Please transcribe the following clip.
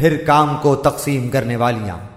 پھر کام کو تقسیم کرنے والیاں۔